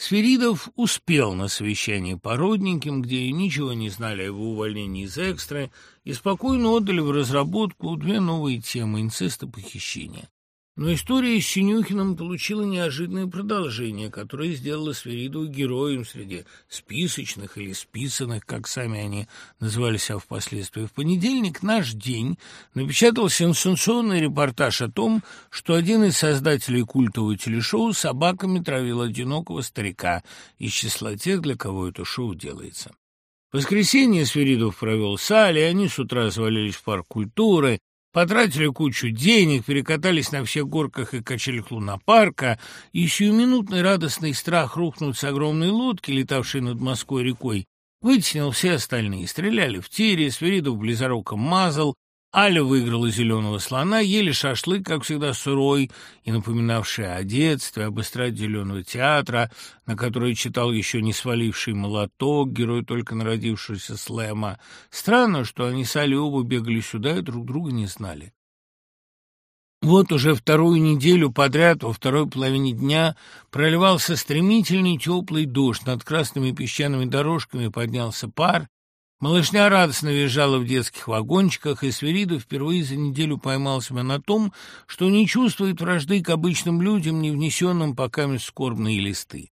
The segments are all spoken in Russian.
Сверидов успел на совещание по родненьким, где ничего не знали о его увольнении из экстра, и спокойно отдали в разработку две новые темы – инцест и похищение. Но история с Синюхиным получила неожиданное продолжение, которое сделало Сверидова героем среди списочных или списанных, как сами они называли себя впоследствии. В понедельник «Наш день» напечатал сенсационный репортаж о том, что один из создателей культового телешоу собаками травил одинокого старика из числа тех, для кого это шоу делается. В воскресенье Сверидов провел в сале, они с утра завалились в парк культуры, Потратили кучу денег, перекатались на всех горках и качелях лунопарка, и сиюминутный радостный страх рухнуть с огромной лодки, летавшей над Москвой рекой, вытеснил все остальные. Стреляли в тире, Сверидов близоруком мазал, Аля выиграла зеленого слона, ели шашлык, как всегда, сырой и напоминавший о детстве, об эстраде зеленого театра, на который читал еще не сваливший молоток, герой только народившегося слэма. Странно, что они с Алей оба бегали сюда и друг друга не знали. Вот уже вторую неделю подряд во второй половине дня проливался стремительный теплый дождь, над красными песчаными дорожками поднялся пар, Малышня радостно визжала в детских вагончиках, и Сверидов впервые за неделю поймал себя на том, что не чувствует вражды к обычным людям, не внесенным пока скорбные листы.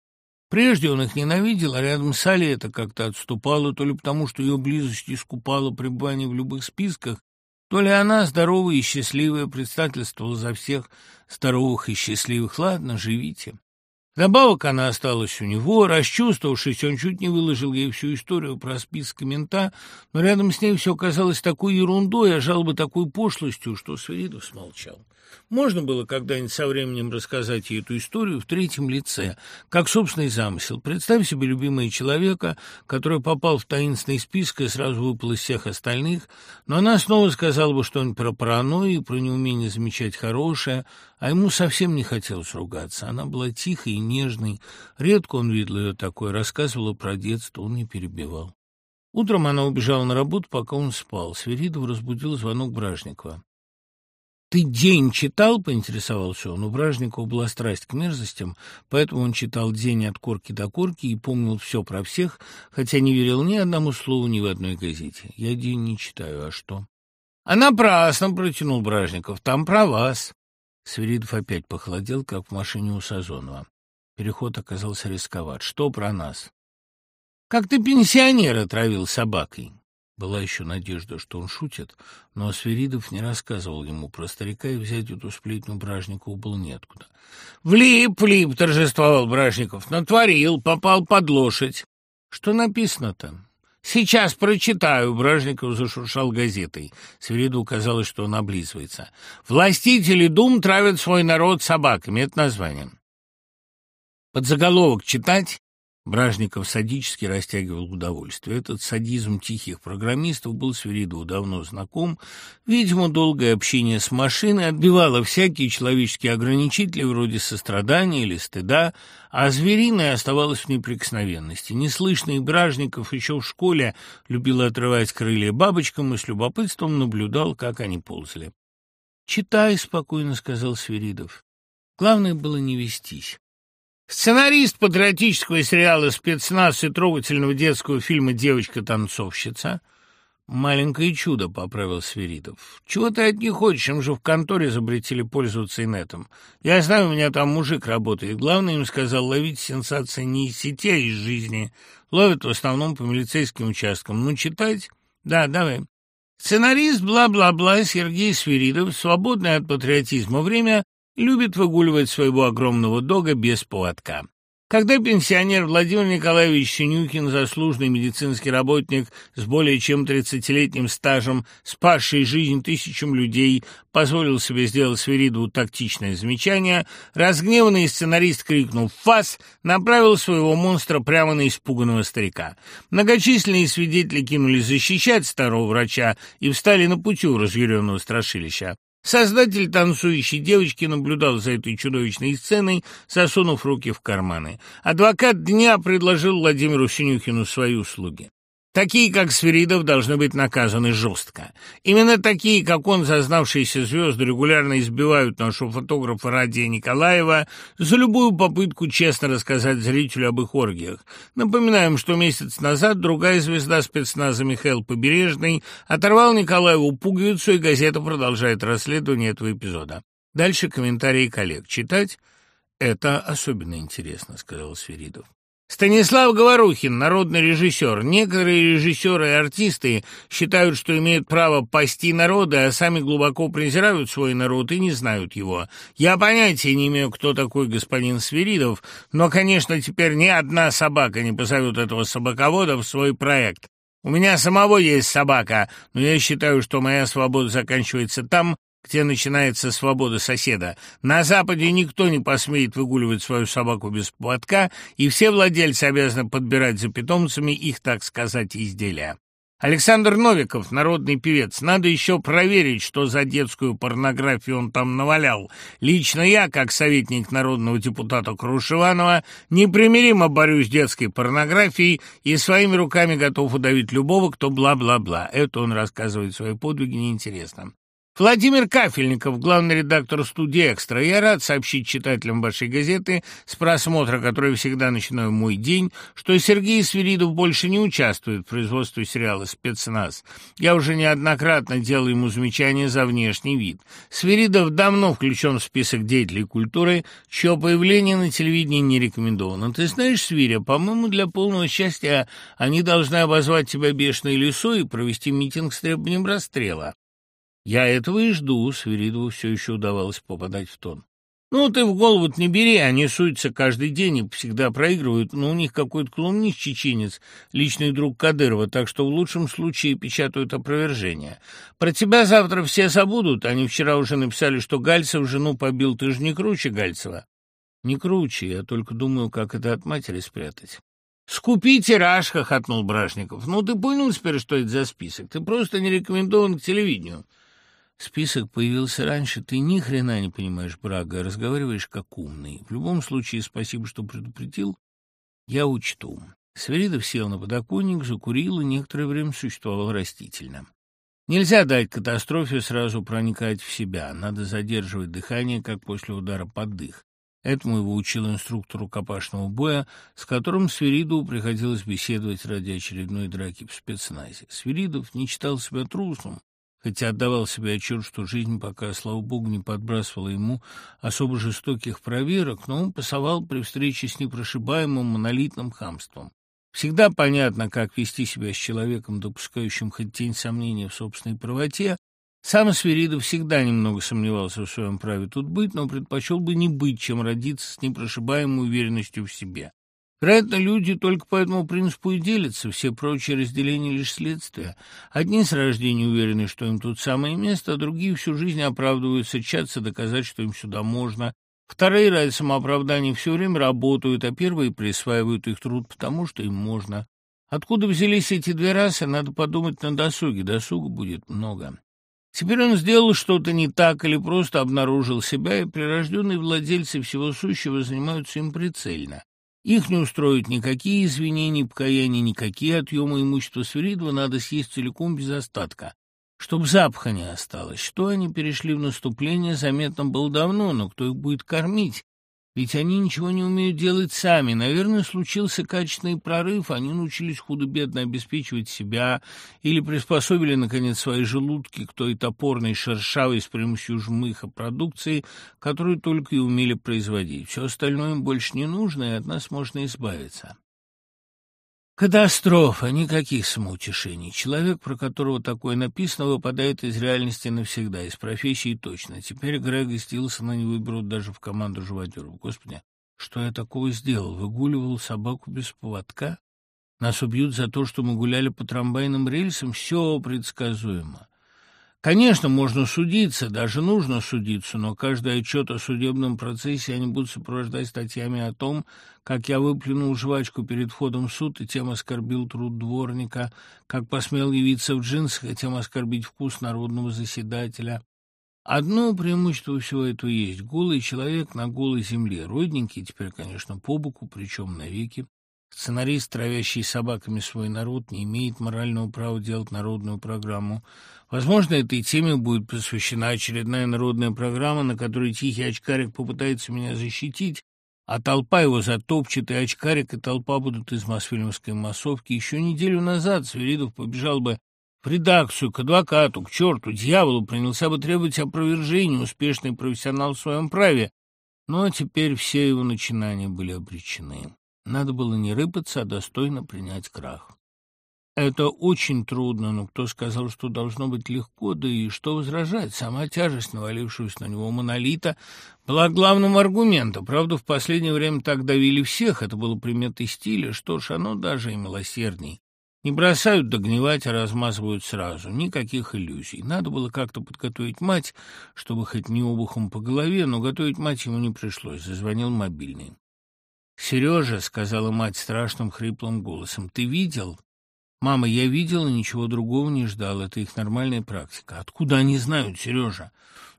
Прежде он их ненавидел, а рядом с Алей это как-то отступало, то ли потому, что ее близость искупала пребывание в любых списках, то ли она, здоровая и счастливая, предстательствовала за всех здоровых и счастливых. Ладно, живите. Добавок она осталась у него. Расчувствовавшись, он чуть не выложил ей всю историю про список мента, но рядом с ней все казалось такой ерундой, а жалобы такой пошлостью, что Сверидов смолчал. Можно было когда-нибудь со временем рассказать ей эту историю в третьем лице, как собственный замысел. Представь себе любимого человека, который попал в таинственный список и сразу выпал из всех остальных, но она снова сказала бы что-нибудь про паранойю, про неумение замечать хорошее, а ему совсем не хотелось ругаться. Она была тихой и нежной. Редко он видел ее такой, рассказывала про детство, он не перебивал. Утром она убежала на работу, пока он спал. Сверидов разбудил звонок Бражникова. «Ты день читал?» — поинтересовался он. У Бражникова была страсть к мерзостям, поэтому он читал день от корки до корки и помнил все про всех, хотя не верил ни одному слову ни в одной газете. «Я день не читаю, а что?» «А напрасно!» — протянул Бражников. «Там про вас!» Свиридов опять похолодел, как в машине у Сазонова. Переход оказался рисковат. «Что про нас?» «Как ты пенсионера травил собакой?» Была еще надежда, что он шутит, но Свиридов не рассказывал ему про старика, и взять эту сплетню Бражникову было неоткуда. «Влип, влип!» — торжествовал Бражников. «Натворил, попал под лошадь». «Что написано-то?» «Сейчас прочитаю», — Бражников зашуршал газетой. Свиридову казалось, что он облизывается. «Властители дум травят свой народ собаками» — это название. Подзаголовок читать Бражников садически растягивал удовольствие. Этот садизм тихих программистов был Свиридову давно знаком. Видимо, долгое общение с машиной отбивало всякие человеческие ограничители вроде сострадания или стыда, а звериное оставалось в неприкосновенности. Неслышный Бражников еще в школе любил отрывать крылья бабочкам и с любопытством наблюдал, как они ползали. «Читай», — спокойно сказал Свиридов. Главное было не вестись. Сценарист патриотического сериала «Спецназ» и трогательного детского фильма «Девочка-танцовщица». «Маленькое чудо», — поправил Свиридов. «Чего ты от них хочешь? Им же в конторе запретили пользоваться инетом. Я знаю, у меня там мужик работает. Главное, им сказал, ловить сенсации не из сети, а из жизни. Ловят в основном по милицейским участкам. Ну, читать? Да, давай». Сценарист бла-бла-бла Сергей Свиридов, свободный от патриотизма время любит выгуливать своего огромного дога без поводка. Когда пенсионер Владимир Николаевич Синюкин, заслуженный медицинский работник с более чем 30-летним стажем, спасший жизнь тысячам людей, позволил себе сделать Сверидову тактичное замечание, разгневанный сценарист крикнул «Фас!», направил своего монстра прямо на испуганного старика. Многочисленные свидетели кинулись защищать старого врача и встали на пути у разъяренного страшилища. Создатель танцующей девочки наблюдал за этой чудовищной сценой, засунув руки в карманы. Адвокат дня предложил Владимиру Синюхину свои услуги. Такие, как Сверидов, должны быть наказаны жестко. Именно такие, как он, зазнавшиеся звезды, регулярно избивают нашего фотографа Радия Николаева за любую попытку честно рассказать зрителю об их оргиях. Напоминаем, что месяц назад другая звезда спецназа Михаил Побережный оторвал Николаеву пуговицу, и газета продолжает расследование этого эпизода. Дальше комментарии коллег. Читать это особенно интересно, сказал Сверидов. Станислав Говорухин, народный режиссер. Некоторые режиссеры и артисты считают, что имеют право пасти народы, а сами глубоко презирают свой народ и не знают его. Я понятия не имею, кто такой господин Свиридов, но, конечно, теперь ни одна собака не позовет этого собаковода в свой проект. У меня самого есть собака, но я считаю, что моя свобода заканчивается там, где начинается свобода соседа. На Западе никто не посмеет выгуливать свою собаку без поводка, и все владельцы обязаны подбирать за питомцами их, так сказать, изделия. Александр Новиков, народный певец, надо еще проверить, что за детскую порнографию он там навалял. Лично я, как советник народного депутата Крушеванова, непримиримо борюсь с детской порнографией и своими руками готов удавить любого, кто бла-бла-бла. Это он рассказывает свои подвиги, неинтересно. Владимир Кафельников, главный редактор студии «Экстра». Я рад сообщить читателям вашей газеты, с просмотра которой всегда начинаю мой день, что Сергей Свиридов больше не участвует в производстве сериала «Спецназ». Я уже неоднократно делал ему замечания за внешний вид. Свиридов давно включен в список деятелей культуры, чье появление на телевидении не рекомендовано. Ты знаешь, Свиря, по-моему, для полного счастья они должны обозвать тебя бешеной лисой и провести митинг с требованием расстрела. Я этого и жду, Свиридову все еще удавалось попадать в тон. Ну, ты в голову не бери, они суются каждый день и всегда проигрывают, но у них какой-то колумнист чеченец, личный друг Кадырова, так что в лучшем случае печатают опровержение. Про тебя завтра все забудут, они вчера уже написали, что Гальцев жену побил, ты же не круче Гальцева. Не круче, я только думаю, как это от матери спрятать. «Скупи тираж!» — хохотнул Брашников. «Ну, ты понял теперь, что это за список? Ты просто не рекомендован к телевидению. Список появился раньше, ты ни хрена не понимаешь, Брага, разговариваешь как умный. В любом случае, спасибо, что предупредил, я учту. Сверидов сел на подоконник, закурил и некоторое время существовал растительно. Нельзя дать катастрофе сразу проникать в себя, надо задерживать дыхание, как после удара под дых. Этому его учил инструктор рукопашного боя, с которым Свиридову приходилось беседовать ради очередной драки в спецназе. Свиридов не читал себя трусом, хотя отдавал себе отчет, что жизнь пока, слава богу, не подбрасывала ему особо жестоких проверок, но он пасовал при встрече с непрошибаемым монолитным хамством. Всегда понятно, как вести себя с человеком, допускающим хоть тень сомнения в собственной правоте. Сам Свиридов всегда немного сомневался в своем праве тут быть, но предпочел бы не быть, чем родиться с непрошибаемой уверенностью в себе. Вероятно, люди только по этому принципу и делятся, все прочие разделения лишь следствие. Одни с рождения уверены, что им тут самое место, а другие всю жизнь оправдываются, чатся доказать, что им сюда можно. Вторые ради самооправдания все время работают, а первые присваивают их труд потому, что им можно. Откуда взялись эти две расы, надо подумать на досуге, досуга будет много. Теперь он сделал что-то не так или просто обнаружил себя, и прирожденные владельцы всего сущего занимаются им прицельно. Их не устроят никакие извинения, покаяния, никакие отъемы имущества Свиридова надо съесть целиком без остатка, чтоб запаха не осталось. Что они перешли в наступление, заметно было давно, но кто их будет кормить? Ведь они ничего не умеют делать сами. Наверное, случился качественный прорыв, они научились худо-бедно обеспечивать себя или приспособили, наконец, свои желудки к той топорной, шершавой с помощью жмыха продукции, которую только и умели производить. Все остальное им больше не нужно, и от нас можно избавиться. Катастрофа, никаких самоутешений. Человек, про которого такое написано, выпадает из реальности навсегда, из профессии точно. Теперь Грега Стилсона не выберут даже в команду живодеров. Господи, что я такого сделал? Выгуливал собаку без поводка? Нас убьют за то, что мы гуляли по трамвайным рельсам? Все предсказуемо. Конечно, можно судиться, даже нужно судиться, но каждый отчет о судебном процессе они будут сопровождать статьями о том, как я выплюнул жвачку перед входом в суд и тем оскорбил труд дворника, как посмел явиться в джинсах и тем оскорбить вкус народного заседателя. Одно преимущество всего этого есть — голый человек на голой земле, родненький теперь, конечно, по боку, причем навеки. Сценарист, травящий собаками свой народ, не имеет морального права делать народную программу. Возможно, этой теме будет посвящена очередная народная программа, на которой тихий очкарик попытается меня защитить, а толпа его затопчет, и очкарик, и толпа будут из Мосфильмовской массовки. Еще неделю назад Свиридов побежал бы в редакцию, к адвокату, к черту, дьяволу, принялся бы требовать опровержения, успешный профессионал в своем праве. Но теперь все его начинания были обречены. Надо было не рыпаться, а достойно принять крах. Это очень трудно, но кто сказал, что должно быть легко, да и что возражать? Сама тяжесть, навалившегося на него монолита, была главным аргументом. Правда, в последнее время так давили всех, это было приметой стиля, что ж, оно даже и милосердней. Не бросают догнивать, а размазывают сразу. Никаких иллюзий. Надо было как-то подготовить мать, чтобы хоть не обухом по голове, но готовить мать ему не пришлось. Зазвонил мобильный. «Сережа», — сказала мать страшным хриплым голосом, — «ты видел?» «Мама, я видела, ничего другого не ждал. Это их нормальная практика. Откуда они знают, Сережа?»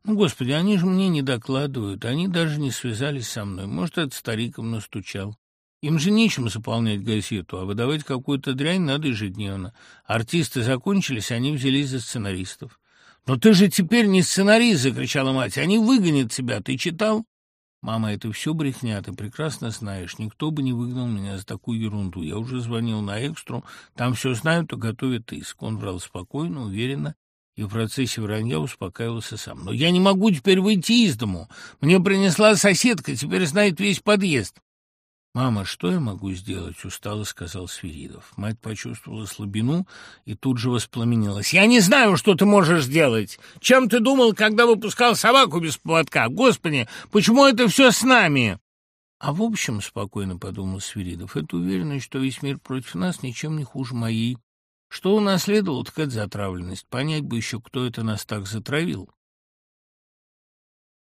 «Ну, господи, они же мне не докладывают. Они даже не связались со мной. Может, это стариком настучал. Им же нечем заполнять газету, а выдавать какую-то дрянь надо ежедневно. Артисты закончились, они взялись за сценаристов». «Но ты же теперь не сценарист!» — закричала мать. «Они выгонят тебя. Ты читал?» «Мама, это все брехня, ты прекрасно знаешь. Никто бы не выгнал меня за такую ерунду. Я уже звонил на экстру, там все знают и готовят иск». Он врал спокойно, уверенно, и в процессе вранья успокаивался сам. «Но я не могу теперь выйти из дому. Мне принесла соседка, теперь знает весь подъезд. «Мама, что я могу сделать?» — устало сказал Свиридов. Мать почувствовала слабину и тут же воспламенилась. «Я не знаю, что ты можешь сделать! Чем ты думал, когда выпускал собаку без поводка? Господи, почему это все с нами?» «А в общем, — спокойно подумал Свиридов, — это уверенность, что весь мир против нас ничем не хуже моей. Что унаследовал, так это затравленность. Понять бы еще, кто это нас так затравил».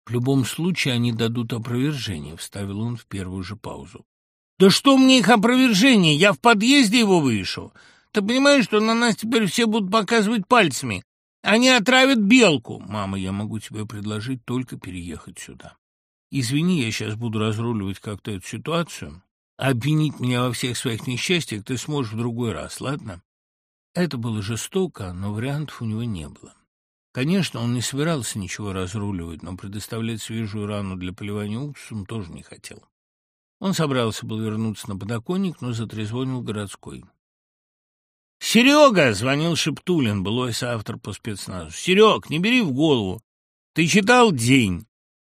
«В любом случае они дадут опровержение», — вставил он в первую же паузу. Да что мне их опровержение? Я в подъезде его вывешу. Ты понимаешь, что на нас теперь все будут показывать пальцами? Они отравят белку. Мама, я могу тебе предложить только переехать сюда. Извини, я сейчас буду разруливать как-то эту ситуацию. Обвинить меня во всех своих несчастьях ты сможешь в другой раз, ладно? Это было жестоко, но вариантов у него не было. Конечно, он не собирался ничего разруливать, но предоставлять свежую рану для поливания уксусом тоже не хотел. Он собрался был вернуться на подоконник, но затрезвонил городской. «Серега!» — звонил Шептулин, былой соавтор по спецназу. «Серег, не бери в голову! Ты читал «День»?»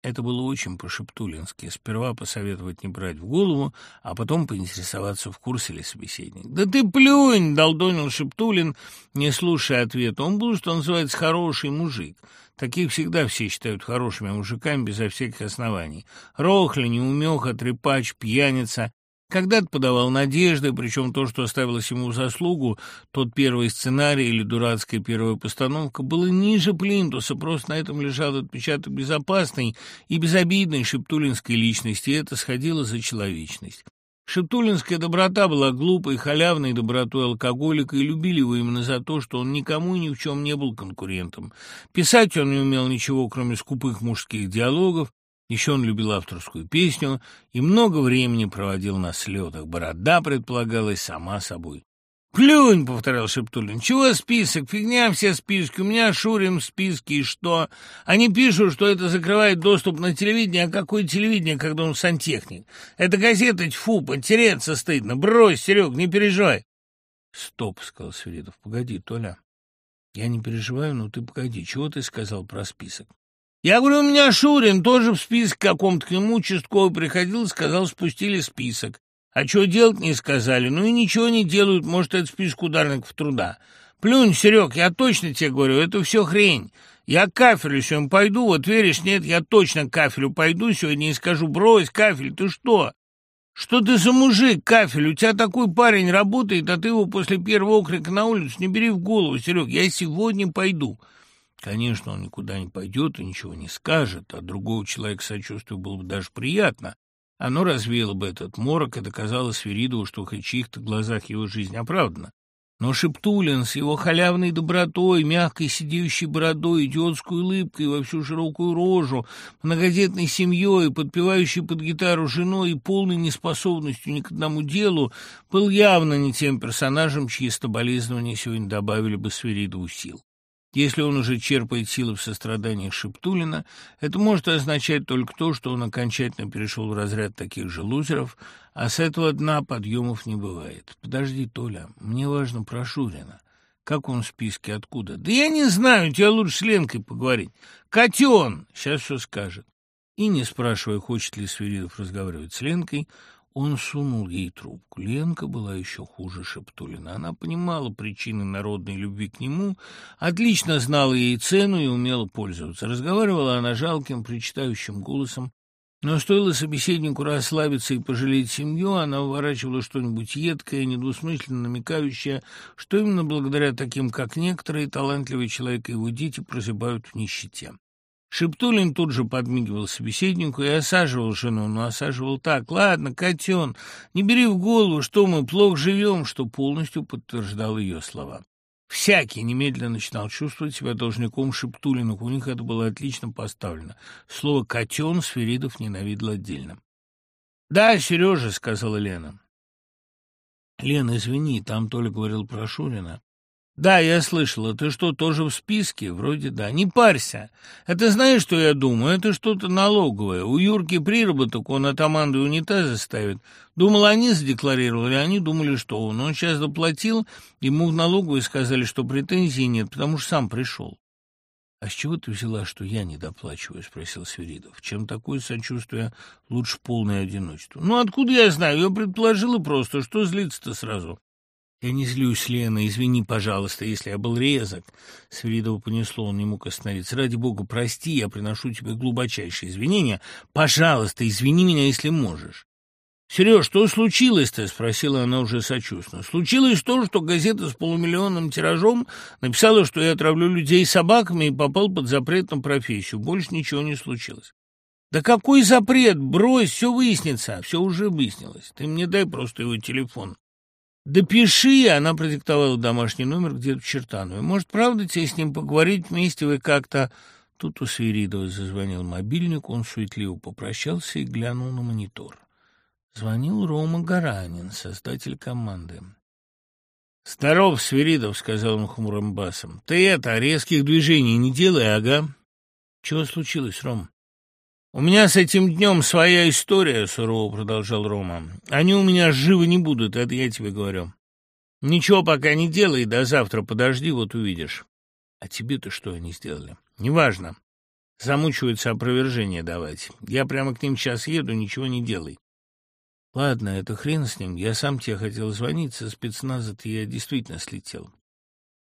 Это было очень по-шептулински. Сперва посоветовать не брать в голову, а потом поинтересоваться, в курсе ли собеседник. «Да ты плюнь!» — долдонил Шептулин, не слушая ответа. «Он был, что называется, хороший мужик. Таких всегда все считают хорошими мужиками безо всяких оснований. Рохля, неумеха, трепач, пьяница. Когда-то подавал надежды, причем то, что оставилось ему в заслугу, тот первый сценарий или дурацкая первая постановка, было ниже плинтуса, просто на этом лежал отпечаток безопасной и безобидной шептулинской личности, и это сходило за человечность. Шептулинская доброта была глупой, халявной добротой алкоголика, и любили его именно за то, что он никому и ни в чем не был конкурентом. Писать он не умел ничего, кроме скупых мужских диалогов, еще он любил авторскую песню и много времени проводил на слетах. Борода предполагалась сама собой. «Плюнь!» — повторял Шептулин. «Чего список? Фигня все списки. У меня Шурин в списке, и что? Они пишут, что это закрывает доступ на телевидение. А какое телевидение, когда он сантехник? Это газета, тьфу, потереться стыдно. Брось, Серег, не переживай!» «Стоп!» — сказал Свиридов. «Погоди, Толя. Я не переживаю, но ты погоди. Чего ты сказал про список?» «Я говорю, у меня Шурин тоже в списке каком-то к нему участковый приходил и сказал, спустили список. А что делать не сказали. Ну и ничего не делают, может, это список ударников труда. Плюнь, Серег, я точно тебе говорю, это все хрень. Я к кафелю сегодня пойду, вот веришь, нет, я точно к кафелю пойду сегодня и скажу, брось, кафель, ты что? Что ты за мужик, кафель? У тебя такой парень работает, а ты его после первого окрика на улицу не бери в голову, Серег, я сегодня пойду. Конечно, он никуда не пойдет и ничего не скажет, а другого человека сочувствию было бы даже приятно. Оно развеяло бы этот морок и доказало Сверидову, что хоть в чьих-то глазах его жизнь оправдана. Но Шептулин с его халявной добротой, мягкой сидеющей бородой, идиотской улыбкой во всю широкую рожу, многодетной семьей, подпевающей под гитару женой и полной неспособностью ни к одному делу, был явно не тем персонажем, чьи соболезнования сегодня добавили бы Свиридову сил. Если он уже черпает силы в состраданиях Шептулина, это может означать только то, что он окончательно перешел в разряд таких же лузеров, а с этого дна подъемов не бывает. Подожди, Толя, мне важно про Шурина. Как он в списке, откуда? Да я не знаю, тебе лучше с Ленкой поговорить. Котен! Сейчас все скажет. И, не спрашивая, хочет ли Свиридов разговаривать с Ленкой, он сунул ей трубку. Ленка была еще хуже Шептулина. Она понимала причины народной любви к нему, отлично знала ей цену и умела пользоваться. Разговаривала она жалким, причитающим голосом, но стоило собеседнику расслабиться и пожалеть семью, она выворачивала что-нибудь едкое, недвусмысленно намекающее, что именно благодаря таким, как некоторые, талантливый человек и его дети прозябают в нищете. Шептулин тут же подмигивал собеседнику и осаживал жену, но осаживал так. «Ладно, котен, не бери в голову, что мы плохо живем», что полностью подтверждал ее слова. Всякий немедленно начинал чувствовать себя должником Шептулину, у них это было отлично поставлено. Слово «котен» Сверидов ненавидел отдельно. «Да, Сережа», — сказала Лена. «Лена, извини, там Толя говорил про Шурина. «Да, я слышала. Ты что, тоже в списке?» «Вроде да. Не парься. Это знаешь, что я думаю? Это что-то налоговое. У Юрки приработок, он атаманду унитазы ставит. Думал, они задекларировали, они думали, что он. Он сейчас заплатил, ему в налоговой сказали, что претензий нет, потому что сам пришел». «А с чего ты взяла, что я не доплачиваю?» — спросил Свиридов. «Чем такое сочувствие лучше полное одиночество?» «Ну, откуда я знаю? Я предположила просто. Что злиться-то сразу?» «Я не злюсь, Лена, извини, пожалуйста, если я был резок». Свиридова понесло, он не мог остановиться. «Ради бога, прости, я приношу тебе глубочайшие извинения. Пожалуйста, извини меня, если можешь». «Сереж, что случилось-то?» — спросила она уже сочувственно. «Случилось то, что газета с полумиллионным тиражом написала, что я отравлю людей собаками и попал под запрет на профессию. Больше ничего не случилось». «Да какой запрет? Брось, все выяснится». «Все уже выяснилось. Ты мне дай просто его телефон». «Да пиши!» — она продиктовала домашний номер где-то в Чертанове. «Может, правда тебе с ним поговорить вместе? Вы как-то...» Тут у Свиридова зазвонил мобильник, он суетливо попрощался и глянул на монитор. Звонил Рома Гаранин, создатель команды. «Здоров, Свиридов», — сказал он хмурым басом. «Ты это, резких движений не делай, ага». «Чего случилось, Ром?» «У меня с этим днем своя история», — сурово продолжал Рома. «Они у меня живы не будут, это я тебе говорю. Ничего пока не делай, до завтра подожди, вот увидишь». «А тебе-то что они сделали?» «Неважно. Замучиваются опровержение давать. Я прямо к ним сейчас еду, ничего не делай». «Ладно, это хрен с ним. Я сам тебе хотел звонить, со спецназа-то я действительно слетел».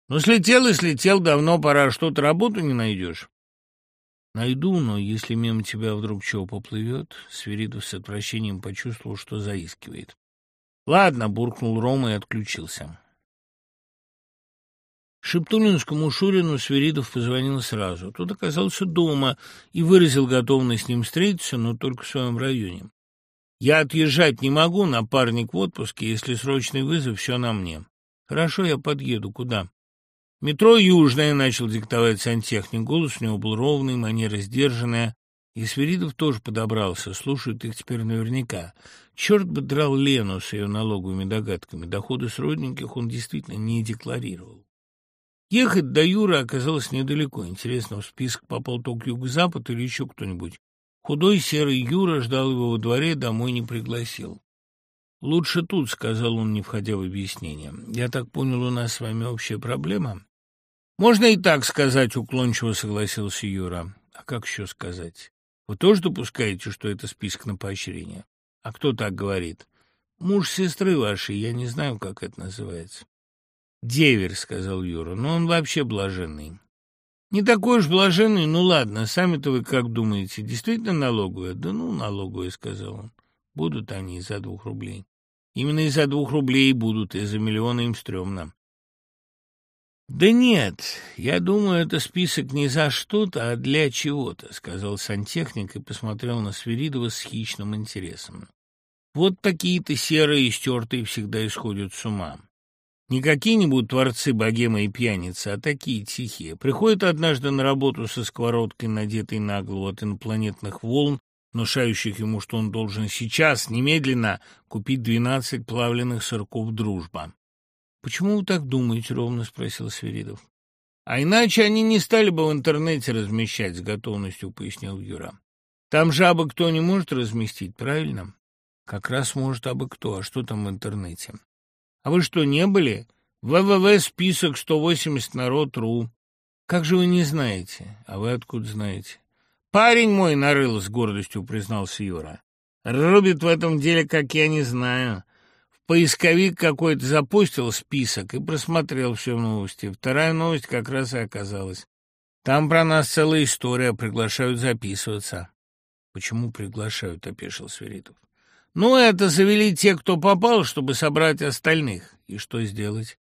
«Ну, слетел и слетел, давно пора, что-то работу не найдешь». Найду, но если мимо тебя вдруг чего поплывет, Свиридов с отвращением почувствовал, что заискивает. Ладно, буркнул Рома и отключился. Шептулинскому Шурину Свиридов позвонил сразу. Тот оказался дома и выразил готовность с ним встретиться, но только в своем районе. «Я отъезжать не могу, напарник в отпуске, если срочный вызов, все на мне». «Хорошо, я подъеду. Куда?» «Метро Южное», — начал диктовать сантехник. Голос у него был ровный, манера сдержанная. И Свиридов тоже подобрался, слушают их теперь наверняка. Черт бы драл Лену с ее налоговыми догадками. Доходы с родненьких он действительно не декларировал. Ехать до Юры оказалось недалеко. Интересно, в список попал только юго-запад или еще кто-нибудь. Худой серый Юра ждал его во дворе, домой не пригласил. «Лучше тут», — сказал он, не входя в объяснение. «Я так понял, у нас с вами общая проблема?» «Можно и так сказать», — уклончиво согласился Юра. «А как еще сказать? Вы тоже допускаете, что это список на поощрение? А кто так говорит?» «Муж сестры вашей, я не знаю, как это называется». «Деверь», — сказал Юра, — «но он вообще блаженный». «Не такой уж блаженный, ну ладно, сами-то вы как думаете, действительно налоговая?» «Да ну, налоговая», — сказал он. «Будут они из-за двух рублей». «Именно из-за двух рублей будут, из-за миллиона им стрёмно». «Да нет, я думаю, это список не за что-то, а для чего-то», — сказал сантехник и посмотрел на Свиридова с хищным интересом. «Вот такие-то серые и стертые всегда исходят с ума. Не какие-нибудь творцы богемы и пьяницы, а такие тихие. Приходит однажды на работу со сковородкой, надетой на голову от инопланетных волн, внушающих ему, что он должен сейчас, немедленно, купить двенадцать плавленных сырков «Дружба». «Почему вы так думаете?» — ровно спросил Свиридов. «А иначе они не стали бы в интернете размещать, с готовностью пояснил Юра. Там же абы кто не может разместить, правильно?» «Как раз может абы кто. А что там в интернете?» «А вы что, не были?» «ВВВ список 180 народ.ру». «Как же вы не знаете? А вы откуда знаете?» «Парень мой нарыл с гордостью», — признался Юра. «Рубит в этом деле, как я не знаю. Поисковик какой-то запустил список и просмотрел все новости. Вторая новость как раз и оказалась. Там про нас целая история, приглашают записываться. Почему приглашают, опешил Сверидов. Ну, это завели те, кто попал, чтобы собрать остальных. И что сделать?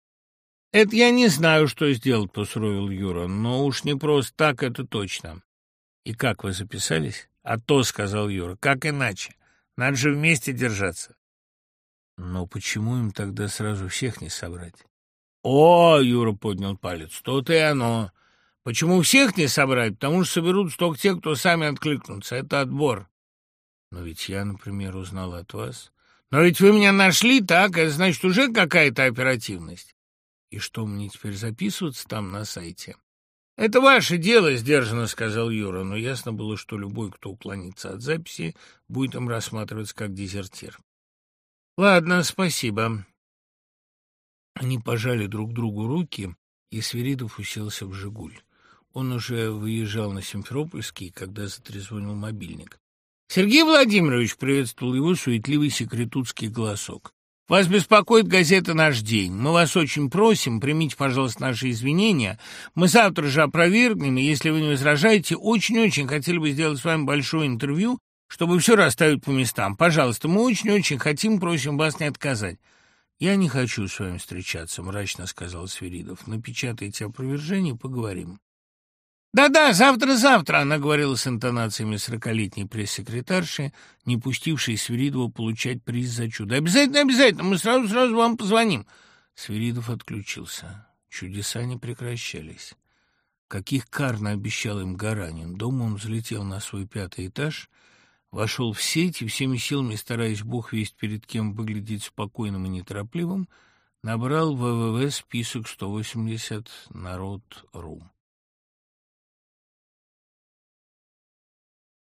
Это я не знаю, что сделать, посуровил Юра, но уж не просто так, это точно. И как вы записались? А то, сказал Юра, как иначе? Надо же вместе держаться. Но почему им тогда сразу всех не собрать? О, Юра поднял палец, то-то и оно. Почему всех не собрать? Потому что соберут только те, кто сами откликнутся. Это отбор. Но ведь я, например, узнал от вас. Но ведь вы меня нашли, так? Это значит, уже какая-то оперативность. И что, мне теперь записываться там на сайте? «Это ваше дело», — сдержанно сказал Юра, но ясно было, что любой, кто уклонится от записи, будет им рассматриваться как дезертир. Ладно, спасибо. Они пожали друг другу руки, и Свиридов уселся в «Жигуль». Он уже выезжал на Симферопольский, когда затрезвонил мобильник. «Сергей Владимирович!» — приветствовал его суетливый секретутский голосок. «Вас беспокоит газета «Наш день». Мы вас очень просим, примите, пожалуйста, наши извинения. Мы завтра же опровергнем, и если вы не возражаете, очень-очень хотели бы сделать с вами большое интервью чтобы все расставить по местам. Пожалуйста, мы очень-очень хотим, просим вас не отказать». «Я не хочу с вами встречаться», — мрачно сказал Свиридов. «Напечатайте опровержение, поговорим». «Да-да, завтра-завтра», — она говорила с интонациями сорокалетней пресс-секретарши, не пустившей Свиридова получать приз за чудо. «Обязательно-обязательно, мы сразу-сразу вам позвоним». Свиридов отключился. Чудеса не прекращались. Каких кар наобещал им Гаранин. Дома он взлетел на свой пятый этаж — вошел в сеть и всеми силами, стараясь бог весть перед кем выглядеть спокойным и неторопливым, набрал в ВВВ список 180 народ.ру.